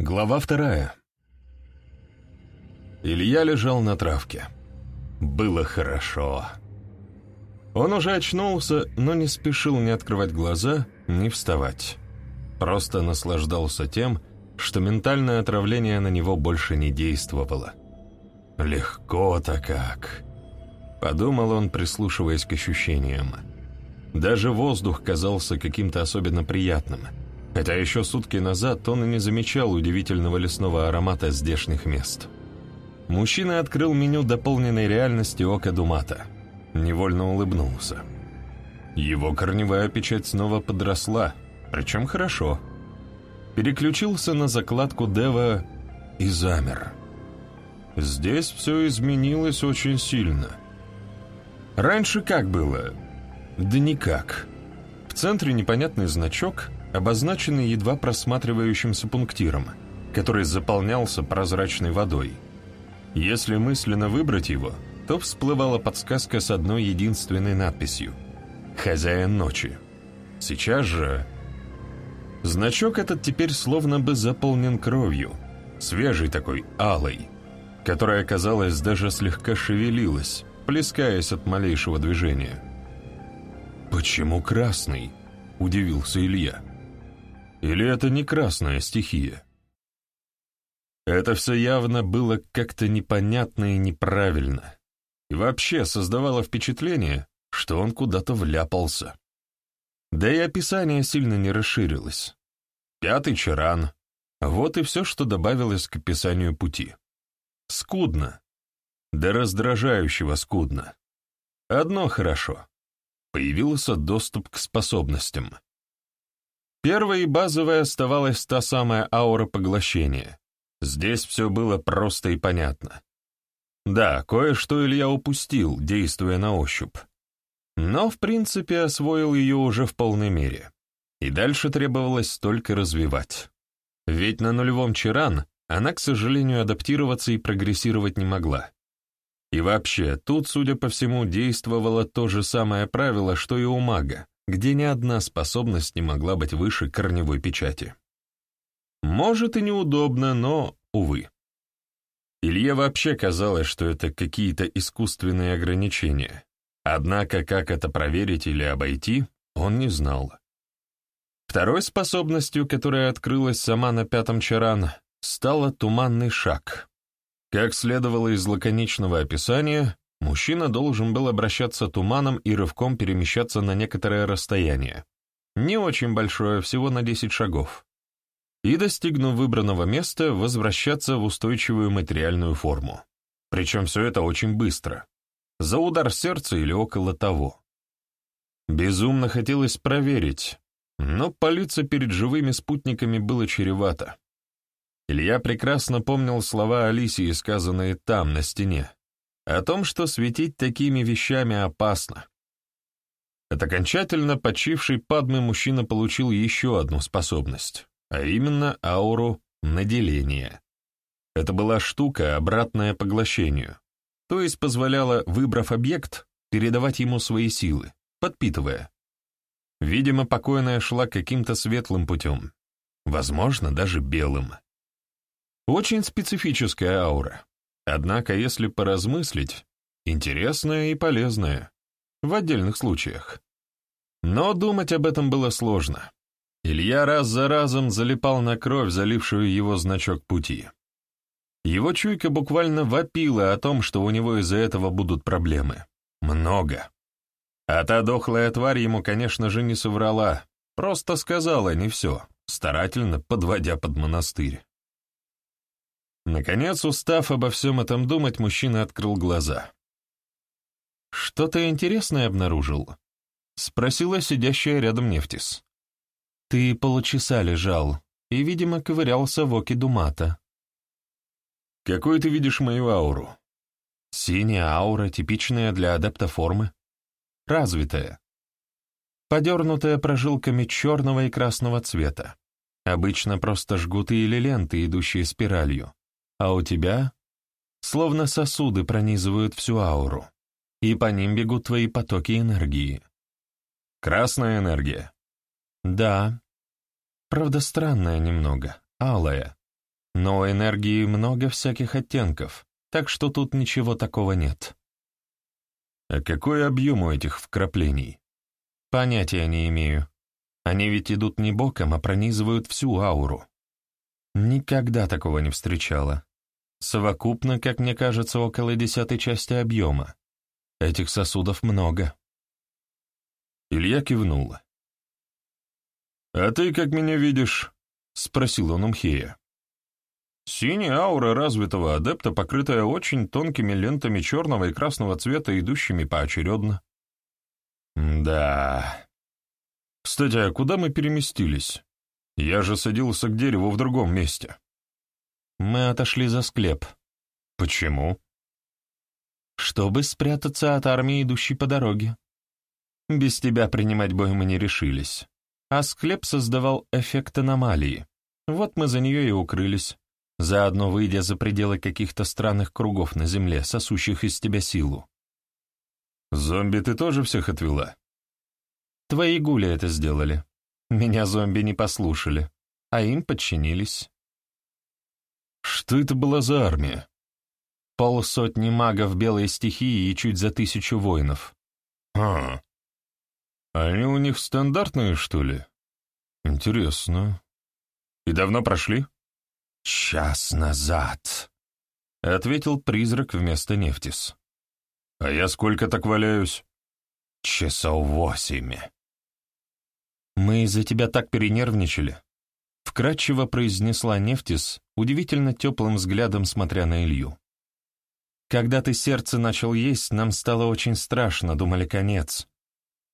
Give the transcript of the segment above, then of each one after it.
Глава вторая. Илья лежал на травке. Было хорошо. Он уже очнулся, но не спешил ни открывать глаза, ни вставать. Просто наслаждался тем, что ментальное отравление на него больше не действовало. «Легко-то как!» — подумал он, прислушиваясь к ощущениям. Даже воздух казался каким-то особенно приятным, хотя еще сутки назад он и не замечал удивительного лесного аромата здешних мест. Мужчина открыл меню дополненной реальности Ока Думата. Невольно улыбнулся. Его корневая печать снова подросла, причем хорошо. Переключился на закладку Дева и замер. Здесь все изменилось очень сильно. Раньше как было? Да никак. В центре непонятный значок, обозначенный едва просматривающимся пунктиром, который заполнялся прозрачной водой. Если мысленно выбрать его, то всплывала подсказка с одной единственной надписью «Хозяин ночи». Сейчас же... Значок этот теперь словно бы заполнен кровью, свежий такой, алой, которая, казалось, даже слегка шевелилась, плескаясь от малейшего движения. «Почему красный?» — удивился Илья. «Или это не красная стихия?» Это все явно было как-то непонятно и неправильно. И вообще создавало впечатление, что он куда-то вляпался. Да и описание сильно не расширилось. Пятый чаран. Вот и все, что добавилось к описанию пути. Скудно. Да раздражающего скудно. Одно хорошо появился доступ к способностям. Первой и базовой оставалась та самая аура поглощения. Здесь все было просто и понятно. Да, кое-что Илья упустил, действуя на ощупь. Но, в принципе, освоил ее уже в полной мере. И дальше требовалось только развивать. Ведь на нулевом Чиран она, к сожалению, адаптироваться и прогрессировать не могла. И вообще, тут, судя по всему, действовало то же самое правило, что и у мага, где ни одна способность не могла быть выше корневой печати. Может и неудобно, но, увы. Илье вообще казалось, что это какие-то искусственные ограничения. Однако, как это проверить или обойти, он не знал. Второй способностью, которая открылась сама на пятом чаран, стала туманный шаг. Как следовало из лаконичного описания, мужчина должен был обращаться туманом и рывком перемещаться на некоторое расстояние. Не очень большое, всего на 10 шагов. И, достигнув выбранного места, возвращаться в устойчивую материальную форму. Причем все это очень быстро. За удар сердца или около того. Безумно хотелось проверить, но палиться перед живыми спутниками было чревато. Илья прекрасно помнил слова Алисии, сказанные там, на стене, о том, что светить такими вещами опасно. От окончательно почивший Падмы мужчина получил еще одну способность, а именно ауру наделения. Это была штука, обратная поглощению, то есть позволяла, выбрав объект, передавать ему свои силы, подпитывая. Видимо, покойная шла каким-то светлым путем, возможно, даже белым. Очень специфическая аура. Однако, если поразмыслить, интересная и полезная. В отдельных случаях. Но думать об этом было сложно. Илья раз за разом залипал на кровь, залившую его значок пути. Его чуйка буквально вопила о том, что у него из-за этого будут проблемы. Много. А та дохлая тварь ему, конечно же, не соврала, просто сказала не все, старательно подводя под монастырь. Наконец, устав обо всем этом думать, мужчина открыл глаза. «Что-то интересное обнаружил?» — спросила сидящая рядом Нефтис. «Ты полчаса лежал и, видимо, ковырялся в оке Думата». «Какой ты видишь мою ауру?» «Синяя аура, типичная для адепта формы. Развитая. Подернутая прожилками черного и красного цвета. Обычно просто жгуты или ленты, идущие спиралью а у тебя словно сосуды пронизывают всю ауру, и по ним бегут твои потоки энергии. Красная энергия. Да. Правда, странная немного, алая. но энергии много всяких оттенков, так что тут ничего такого нет. А какой объем у этих вкраплений? Понятия не имею. Они ведь идут не боком, а пронизывают всю ауру. Никогда такого не встречала. Совокупно, как мне кажется, около десятой части объема. Этих сосудов много. Илья кивнула. «А ты как меня видишь?» — спросил он Умхея. Синяя аура развитого адепта, покрытая очень тонкими лентами черного и красного цвета, идущими поочередно. Да. Кстати, а куда мы переместились? Я же садился к дереву в другом месте. Мы отошли за склеп. Почему? Чтобы спрятаться от армии, идущей по дороге. Без тебя принимать бой мы не решились. А склеп создавал эффект аномалии. Вот мы за нее и укрылись заодно выйдя за пределы каких-то странных кругов на земле, сосущих из тебя силу. «Зомби ты тоже всех отвела?» «Твои гули это сделали. Меня зомби не послушали, а им подчинились». «Что это была за армия?» «Полсотни магов белой стихии и чуть за тысячу воинов». «А, они у них стандартные, что ли? Интересно. И давно прошли?» «Час назад», — ответил призрак вместо Нефтис. «А я сколько так валяюсь?» «Часов восемь». «Мы из-за тебя так перенервничали», — вкратчиво произнесла Нефтис, удивительно теплым взглядом смотря на Илью. «Когда ты сердце начал есть, нам стало очень страшно, думали конец.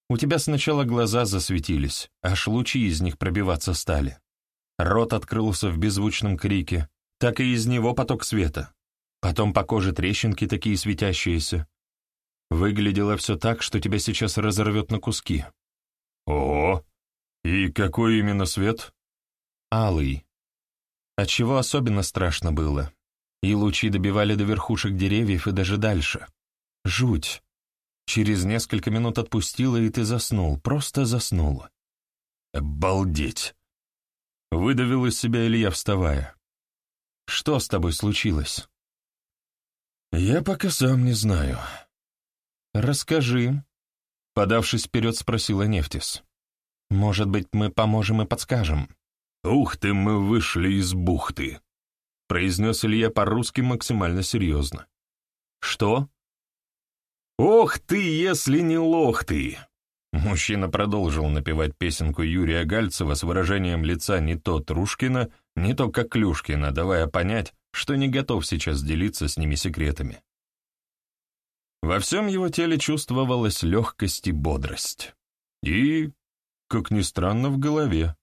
У тебя сначала глаза засветились, аж лучи из них пробиваться стали. Рот открылся в беззвучном крике, так и из него поток света. Потом по коже трещинки такие светящиеся. Выглядело все так, что тебя сейчас разорвет на куски. О, и какой именно свет? Алый. Отчего особенно страшно было. И лучи добивали до верхушек деревьев и даже дальше. Жуть. Через несколько минут отпустила, и ты заснул, просто заснул. Обалдеть! Выдавил из себя Илья, вставая. «Что с тобой случилось?» «Я пока сам не знаю». «Расскажи», — подавшись вперед, спросила Нефтис. «Может быть, мы поможем и подскажем?» «Ух ты, мы вышли из бухты», — произнес Илья по-русски максимально серьезно. «Что?» «Ох ты, если не лох ты!» Мужчина продолжил напевать песенку Юрия Гальцева с выражением лица не то Трушкина, не то Коклюшкина, давая понять, что не готов сейчас делиться с ними секретами. Во всем его теле чувствовалась легкость и бодрость. И, как ни странно, в голове.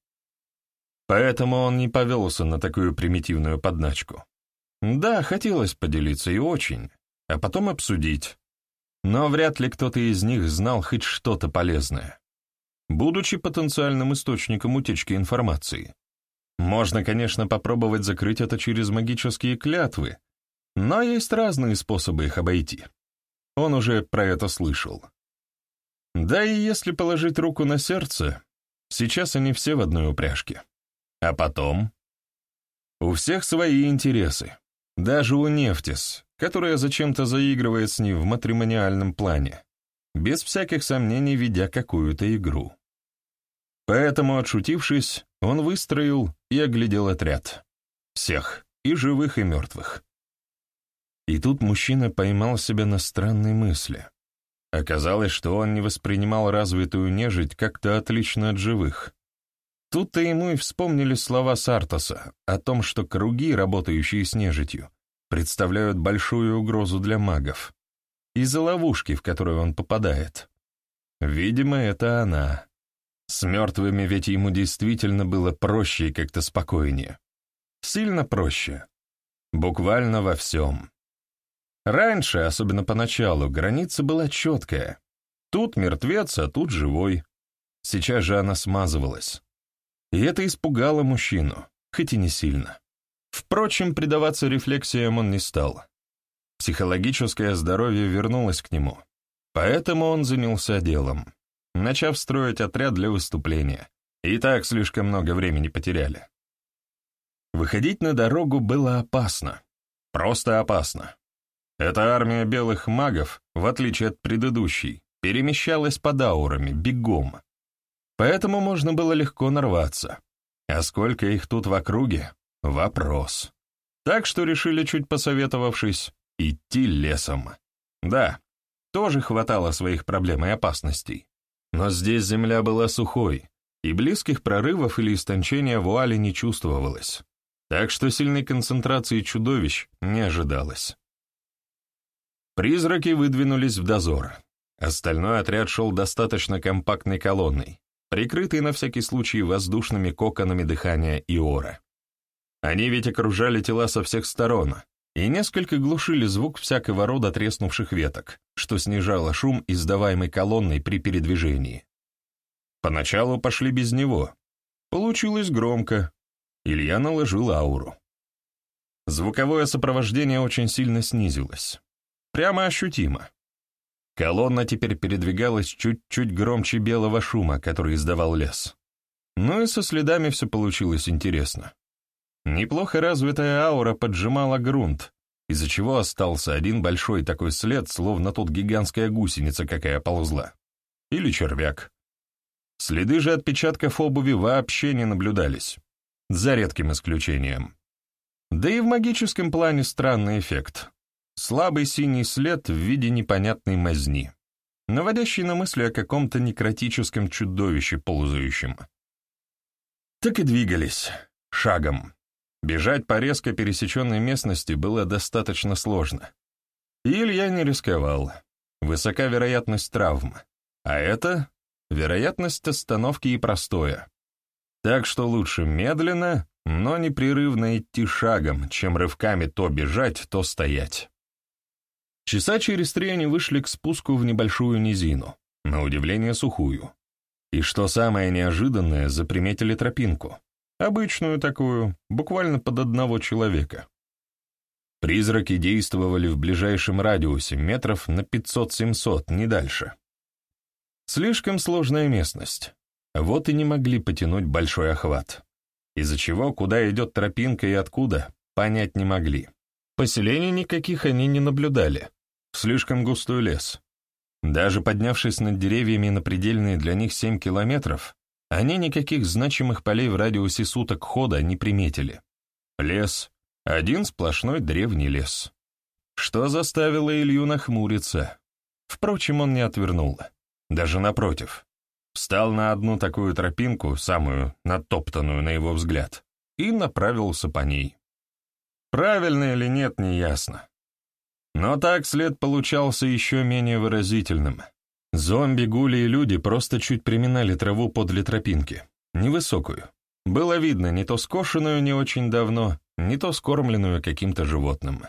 Поэтому он не повелся на такую примитивную подначку. Да, хотелось поделиться и очень, а потом обсудить, но вряд ли кто-то из них знал хоть что-то полезное, будучи потенциальным источником утечки информации. Можно, конечно, попробовать закрыть это через магические клятвы, но есть разные способы их обойти. Он уже про это слышал. Да и если положить руку на сердце, сейчас они все в одной упряжке. А потом? У всех свои интересы. Даже у Нефтис, которая зачем-то заигрывает с ним в матримониальном плане, без всяких сомнений ведя какую-то игру. Поэтому, отшутившись, он выстроил и оглядел отряд. Всех, и живых, и мертвых. И тут мужчина поймал себя на странной мысли. Оказалось, что он не воспринимал развитую нежить как-то отлично от живых. Тут-то ему и вспомнили слова Сартоса о том, что круги, работающие с нежитью, представляют большую угрозу для магов. Из-за ловушки, в которую он попадает. Видимо, это она. С мертвыми ведь ему действительно было проще и как-то спокойнее. Сильно проще. Буквально во всем. Раньше, особенно поначалу, граница была четкая. Тут мертвец, а тут живой. Сейчас же она смазывалась. И это испугало мужчину, хоть и не сильно. Впрочем, предаваться рефлексиям он не стал. Психологическое здоровье вернулось к нему, поэтому он занялся делом, начав строить отряд для выступления. И так слишком много времени потеряли. Выходить на дорогу было опасно. Просто опасно. Эта армия белых магов, в отличие от предыдущей, перемещалась под аурами, бегом. Поэтому можно было легко нарваться. А сколько их тут в округе — вопрос. Так что решили, чуть посоветовавшись, идти лесом. Да, тоже хватало своих проблем и опасностей. Но здесь земля была сухой, и близких прорывов или истончения вуали не чувствовалось. Так что сильной концентрации чудовищ не ожидалось. Призраки выдвинулись в дозор. Остальной отряд шел достаточно компактной колонной, прикрытый на всякий случай воздушными коконами дыхания Иора. Они ведь окружали тела со всех сторон и несколько глушили звук всякого рода треснувших веток, что снижало шум, издаваемый колонной при передвижении. Поначалу пошли без него. Получилось громко. Илья наложил ауру. Звуковое сопровождение очень сильно снизилось. Прямо ощутимо. Колонна теперь передвигалась чуть-чуть громче белого шума, который издавал лес. Ну и со следами все получилось интересно. Неплохо развитая аура поджимала грунт, из-за чего остался один большой такой след, словно тут гигантская гусеница какая ползла. Или червяк. Следы же отпечатков обуви вообще не наблюдались, за редким исключением. Да и в магическом плане странный эффект. Слабый синий след в виде непонятной мазни, наводящий на мысли о каком-то некротическом чудовище ползающем. Так и двигались, шагом. Бежать по резко пересеченной местности было достаточно сложно. И Илья не рисковал. Высока вероятность травм. А это вероятность остановки и простоя. Так что лучше медленно, но непрерывно идти шагом, чем рывками то бежать, то стоять. Часа через три они вышли к спуску в небольшую низину, на удивление сухую. И что самое неожиданное, заприметили тропинку. Обычную такую, буквально под одного человека. Призраки действовали в ближайшем радиусе, метров на 500-700, не дальше. Слишком сложная местность. Вот и не могли потянуть большой охват. Из-за чего, куда идет тропинка и откуда, понять не могли. Поселений никаких они не наблюдали. Слишком густой лес. Даже поднявшись над деревьями на предельные для них семь километров, они никаких значимых полей в радиусе суток хода не приметили. Лес — один сплошной древний лес. Что заставило Илью нахмуриться? Впрочем, он не отвернул. Даже напротив. Встал на одну такую тропинку, самую натоптанную на его взгляд, и направился по ней. Правильно или нет, неясно. Но так след получался еще менее выразительным. Зомби, гули и люди просто чуть приминали траву подле тропинки, невысокую. Было видно не то скошенную не очень давно, не то скормленную каким-то животным.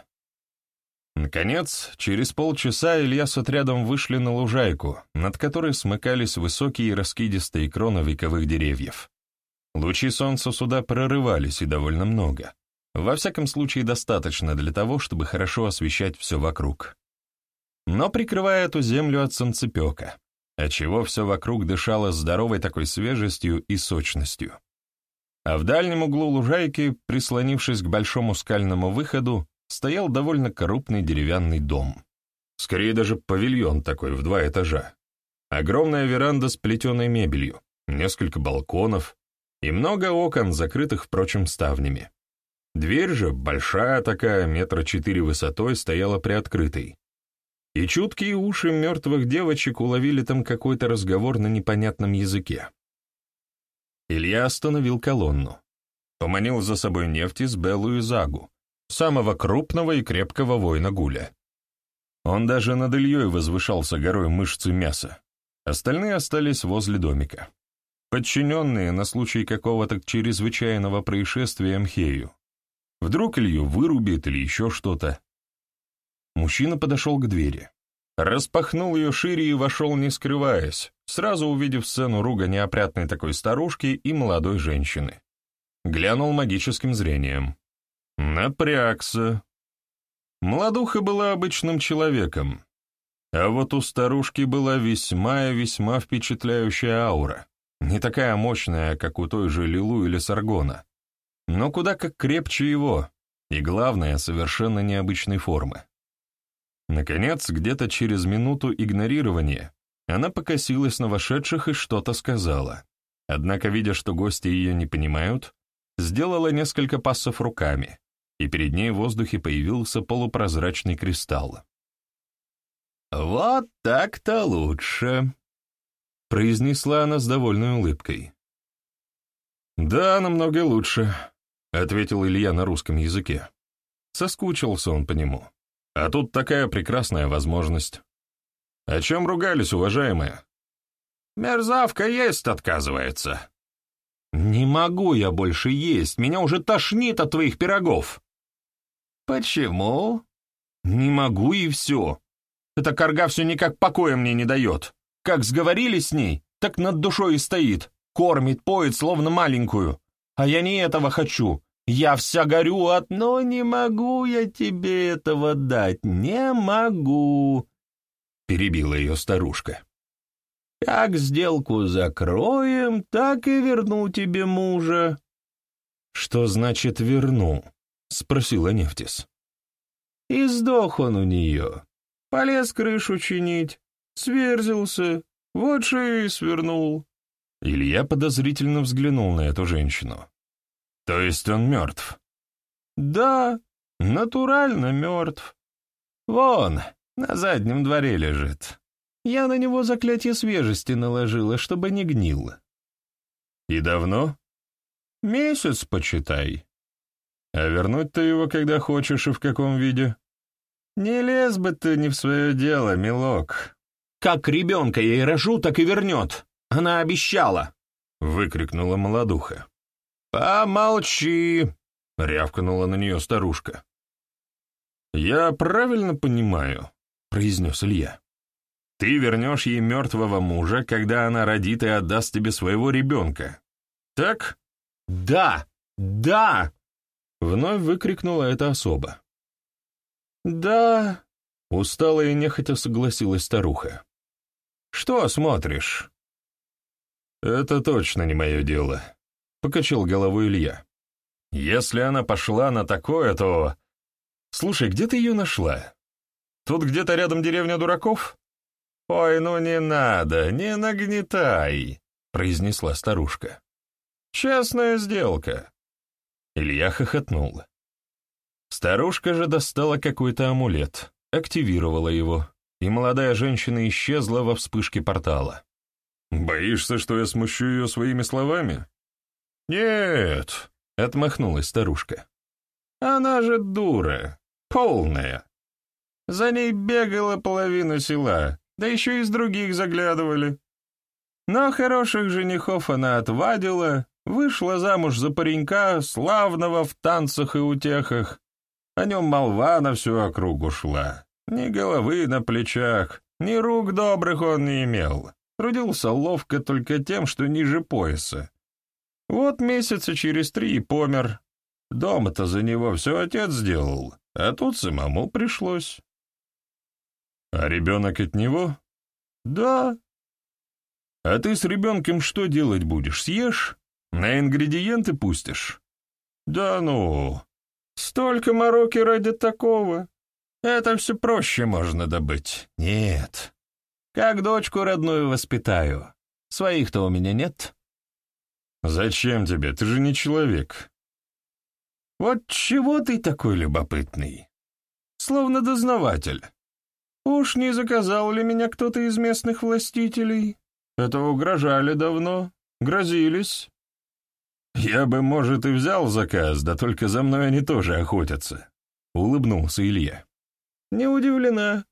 Наконец, через полчаса Илья с отрядом вышли на лужайку, над которой смыкались высокие раскидистые кроны вековых деревьев. Лучи солнца сюда прорывались и довольно много. Во всяком случае, достаточно для того, чтобы хорошо освещать все вокруг. Но прикрывая эту землю от солнцепека, отчего все вокруг дышало здоровой такой свежестью и сочностью. А в дальнем углу лужайки, прислонившись к большому скальному выходу, стоял довольно крупный деревянный дом. Скорее даже павильон такой в два этажа. Огромная веранда с плетеной мебелью, несколько балконов и много окон, закрытых, впрочем, ставнями. Дверь же, большая такая, метра четыре высотой, стояла приоткрытой. И чуткие уши мертвых девочек уловили там какой-то разговор на непонятном языке. Илья остановил колонну. Поманил за собой нефти с Беллу и Загу, самого крупного и крепкого воина Гуля. Он даже над Ильей возвышался горой мышцы мяса. Остальные остались возле домика. Подчиненные на случай какого-то чрезвычайного происшествия Мхею. Вдруг Илью вырубит или еще что-то. Мужчина подошел к двери. Распахнул ее шире и вошел, не скрываясь, сразу увидев сцену руга неопрятной такой старушки и молодой женщины. Глянул магическим зрением. Напрягся. Молодуха была обычным человеком, а вот у старушки была весьма и весьма впечатляющая аура, не такая мощная, как у той же Лилу или Саргона, но куда как крепче его, и, главное, совершенно необычной формы. Наконец, где-то через минуту игнорирования, она покосилась на вошедших и что-то сказала. Однако, видя, что гости ее не понимают, сделала несколько пассов руками, и перед ней в воздухе появился полупрозрачный кристалл. «Вот так-то лучше», — произнесла она с довольной улыбкой. «Да, намного лучше», — ответил Илья на русском языке. Соскучился он по нему. А тут такая прекрасная возможность. О чем ругались, уважаемые? Мерзавка есть отказывается. Не могу я больше есть, меня уже тошнит от твоих пирогов. Почему? Не могу и все. Эта корга все никак покоя мне не дает. Как сговорились с ней, так над душой и стоит. Кормит, поет, словно маленькую. А я не этого хочу. Я вся горю от... Но не могу я тебе этого дать, не могу. Перебила ее старушка. Как сделку закроем, так и верну тебе мужа. Что значит верну? Спросила Нефтис. И сдох он у нее. Полез крышу чинить, сверзился, вот шею и свернул. Илья подозрительно взглянул на эту женщину. «То есть он мертв?» «Да, натурально мертв. Вон, на заднем дворе лежит. Я на него заклятие свежести наложила, чтобы не гнил». «И давно?» «Месяц, почитай». «А вернуть ты его, когда хочешь и в каком виде?» «Не лез бы ты не в свое дело, милок». «Как ребенка ей рожу, так и вернет!» Она обещала!» — выкрикнула молодуха. «Помолчи!» — рявкнула на нее старушка. «Я правильно понимаю», — произнес Илья. «Ты вернешь ей мертвого мужа, когда она родит и отдаст тебе своего ребенка. Так?» «Да! Да!» — вновь выкрикнула эта особа. «Да!» — устала и нехотя согласилась старуха. «Что смотришь?» «Это точно не мое дело», — покачал головой Илья. «Если она пошла на такое, то...» «Слушай, где ты ее нашла? Тут где-то рядом деревня дураков?» «Ой, ну не надо, не нагнетай», — произнесла старушка. «Честная сделка». Илья хохотнул. Старушка же достала какой-то амулет, активировала его, и молодая женщина исчезла во вспышке портала. «Боишься, что я смущу ее своими словами?» «Нет», — отмахнулась старушка. «Она же дура, полная. За ней бегала половина села, да еще из других заглядывали. Но хороших женихов она отвадила, вышла замуж за паренька, славного в танцах и утехах. О нем молва на всю округу шла. Ни головы на плечах, ни рук добрых он не имел. Трудился ловко только тем, что ниже пояса. Вот месяца через три и помер. Дома-то за него все отец сделал, а тут самому пришлось. А ребенок от него? Да. А ты с ребенком что делать будешь, съешь? На ингредиенты пустишь? Да ну, столько мороки ради такого. Это все проще можно добыть. Нет, как дочку родную воспитаю. Своих-то у меня нет. Зачем тебе? Ты же не человек. Вот чего ты такой любопытный? Словно дознаватель. Уж не заказал ли меня кто-то из местных властителей? Это угрожали давно, грозились. Я бы, может, и взял заказ, да только за мной они тоже охотятся. Улыбнулся Илья. Не удивлена.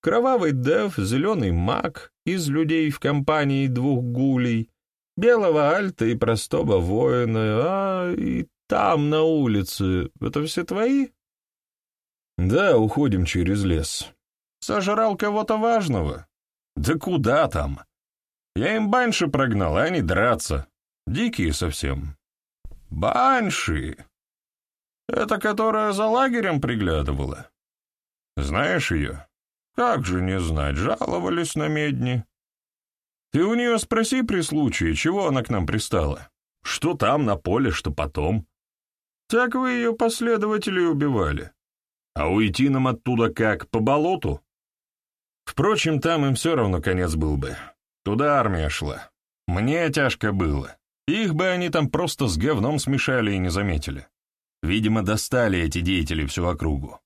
Кровавый дев, зеленый маг, из людей в компании двух гулей, белого альта и простого воина, а и там, на улице, это все твои? Да, уходим через лес. Сожрал кого-то важного? Да куда там? Я им банши прогнал, а они драться. Дикие совсем. Банши? Это которая за лагерем приглядывала? Знаешь ее? Как же не знать, жаловались на медни. Ты у нее спроси при случае, чего она к нам пристала. Что там на поле, что потом. Так вы ее последователей убивали. А уйти нам оттуда как, по болоту? Впрочем, там им все равно конец был бы. Туда армия шла. Мне тяжко было. Их бы они там просто с говном смешали и не заметили. Видимо, достали эти деятели всю округу.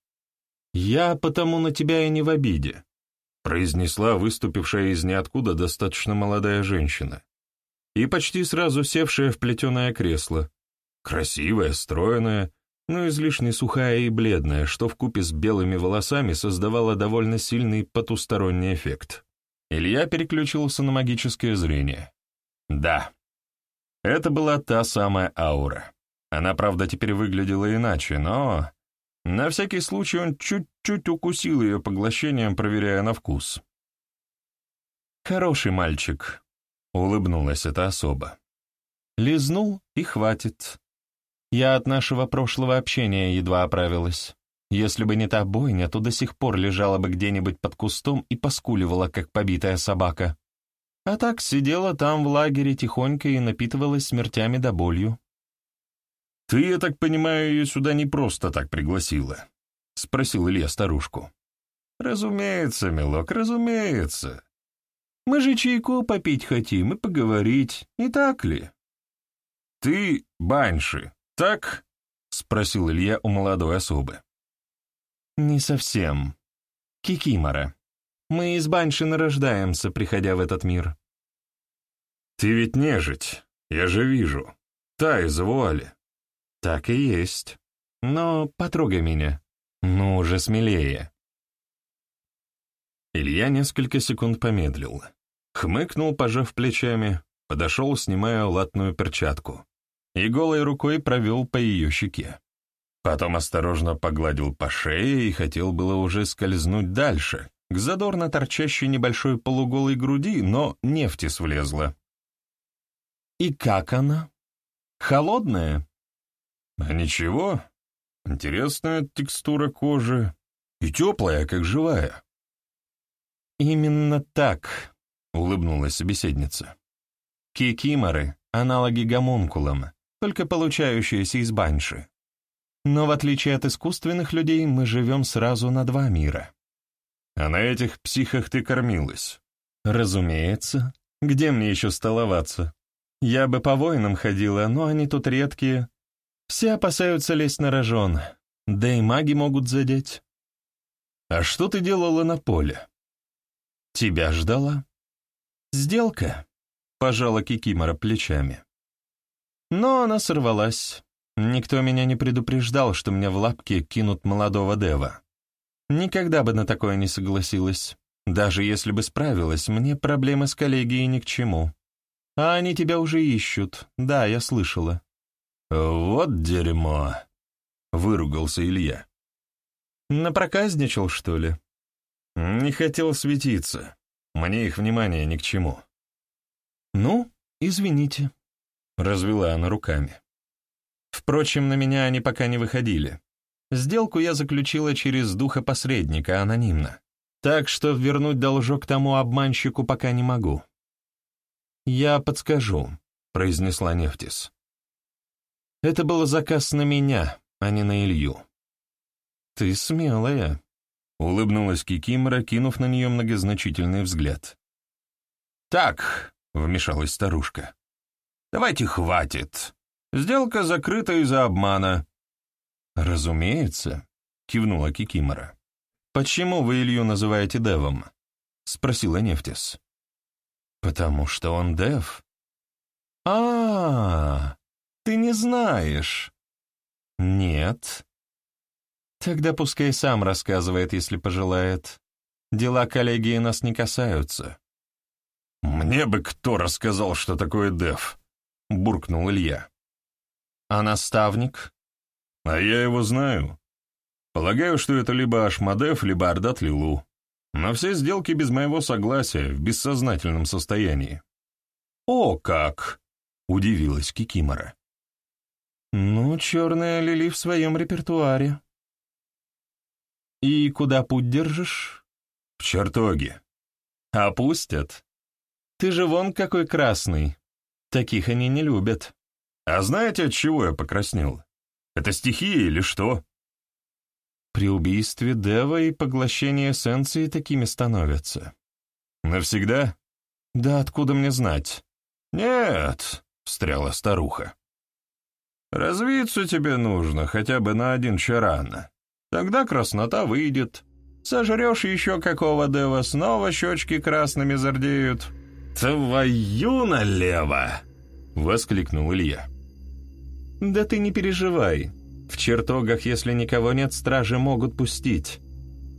«Я потому на тебя и не в обиде», — произнесла выступившая из ниоткуда достаточно молодая женщина и почти сразу севшая в плетеное кресло, красивая, стройная, но излишне сухая и бледная, что вкупе с белыми волосами создавало довольно сильный потусторонний эффект. Илья переключился на магическое зрение. Да, это была та самая аура. Она, правда, теперь выглядела иначе, но... На всякий случай он чуть-чуть укусил ее поглощением, проверяя на вкус. «Хороший мальчик», — улыбнулась эта особа. «Лизнул, и хватит. Я от нашего прошлого общения едва оправилась. Если бы не та бойня, то до сих пор лежала бы где-нибудь под кустом и поскуливала, как побитая собака. А так сидела там в лагере тихонько и напитывалась смертями да болью. «Ты, я так понимаю, ее сюда не просто так пригласила?» — спросил Илья старушку. «Разумеется, милок, разумеется. Мы же чайку попить хотим и поговорить, не так ли?» «Ты банши, так?» — спросил Илья у молодой особы. «Не совсем. Кикимора. Мы из банши нарождаемся, приходя в этот мир». «Ты ведь нежить, я же вижу. Та из вуали. «Так и есть. Но потрогай меня. Ну, уже смелее». Илья несколько секунд помедлил. Хмыкнул, пожав плечами, подошел, снимая латную перчатку, и голой рукой провел по ее щеке. Потом осторожно погладил по шее и хотел было уже скользнуть дальше, к задорно торчащей небольшой полуголой груди, но нефтис влезла. «И как она? Холодная?» А ничего, интересная текстура кожи и теплая, как живая. Именно так, улыбнулась собеседница. Кикиморы — аналоги гомункулам, только получающиеся из банши. Но в отличие от искусственных людей, мы живем сразу на два мира. А на этих психах ты кормилась? Разумеется. Где мне еще столоваться? Я бы по воинам ходила, но они тут редкие, все опасаются лезть на рожон, да и маги могут задеть. А что ты делала на поле? Тебя ждала. Сделка, пожала Кикимора плечами. Но она сорвалась. Никто меня не предупреждал, что мне в лапки кинут молодого дева. Никогда бы на такое не согласилась. Даже если бы справилась, мне проблемы с коллегией ни к чему. А они тебя уже ищут, да, я слышала. «Вот дерьмо!» — выругался Илья. «Напроказничал, что ли?» «Не хотел светиться. Мне их внимание ни к чему». «Ну, извините», — развела она руками. «Впрочем, на меня они пока не выходили. Сделку я заключила через духа посредника, анонимно. Так что вернуть должок тому обманщику пока не могу». «Я подскажу», — произнесла Нефтис. Это был заказ на меня, а не на Илью. «Ты смелая», — улыбнулась Кикимора, кинув на нее многозначительный взгляд. «Так», — вмешалась старушка, — «давайте хватит. Сделка закрыта из-за обмана». «Разумеется», — кивнула Кикимора. «Почему вы Илью называете Девом?» — спросила Нефтис. «Потому что он Дев». «А-а-а!» Ты не знаешь?» «Нет». «Тогда пускай сам рассказывает, если пожелает. Дела коллегии нас не касаются». «Мне бы кто рассказал, что такое деф?» — буркнул Илья. «А наставник?» «А я его знаю. Полагаю, что это либо Ашмадеф, либо Ардат Лилу. Но все сделки без моего согласия, в бессознательном состоянии». «О как!» — удивилась Кикимора. Ну, черная Лили в своем репертуаре. И куда путь держишь? В чертоге. Опустят. Ты же вон какой красный. Таких они не любят. А знаете, от чего я покраснел? Это стихия или что?» При убийстве Дева и поглощении эссенции такими становятся. «Навсегда?» «Да откуда мне знать?» «Нет», — встряла старуха. «Развиться тебе нужно хотя бы на один чаран. Тогда краснота выйдет. Сожрешь еще какого дева, снова щечки красными зардеют». «Твою налево!» — воскликнул Илья. «Да ты не переживай. В чертогах, если никого нет, стражи могут пустить.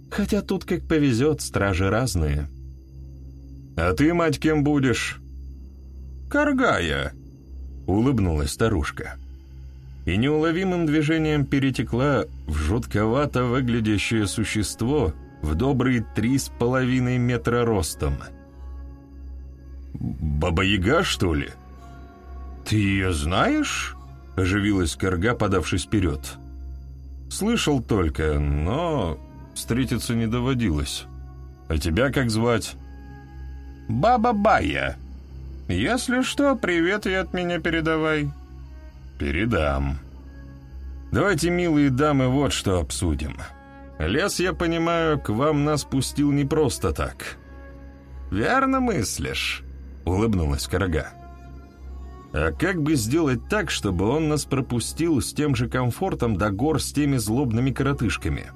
Хотя тут как повезет, стражи разные». «А ты, мать, кем будешь?» «Каргая», — улыбнулась старушка. И неуловимым движением перетекла в жутковато выглядящее существо в добрые три с половиной метра ростом. «Баба-яга, что ли?» «Ты ее знаешь?» — оживилась Карга, подавшись вперед. «Слышал только, но встретиться не доводилось. А тебя как звать?» «Баба Бая. Если что, привет и от меня передавай». «Передам». «Давайте, милые дамы, вот что обсудим. Лес, я понимаю, к вам нас пустил не просто так». «Верно мыслишь», — улыбнулась Карага. «А как бы сделать так, чтобы он нас пропустил с тем же комфортом до гор с теми злобными коротышками?»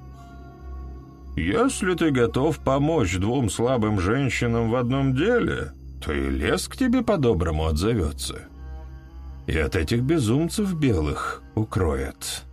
«Если ты готов помочь двум слабым женщинам в одном деле, то и лес к тебе по-доброму отзовется. И от этих безумцев белых укроет».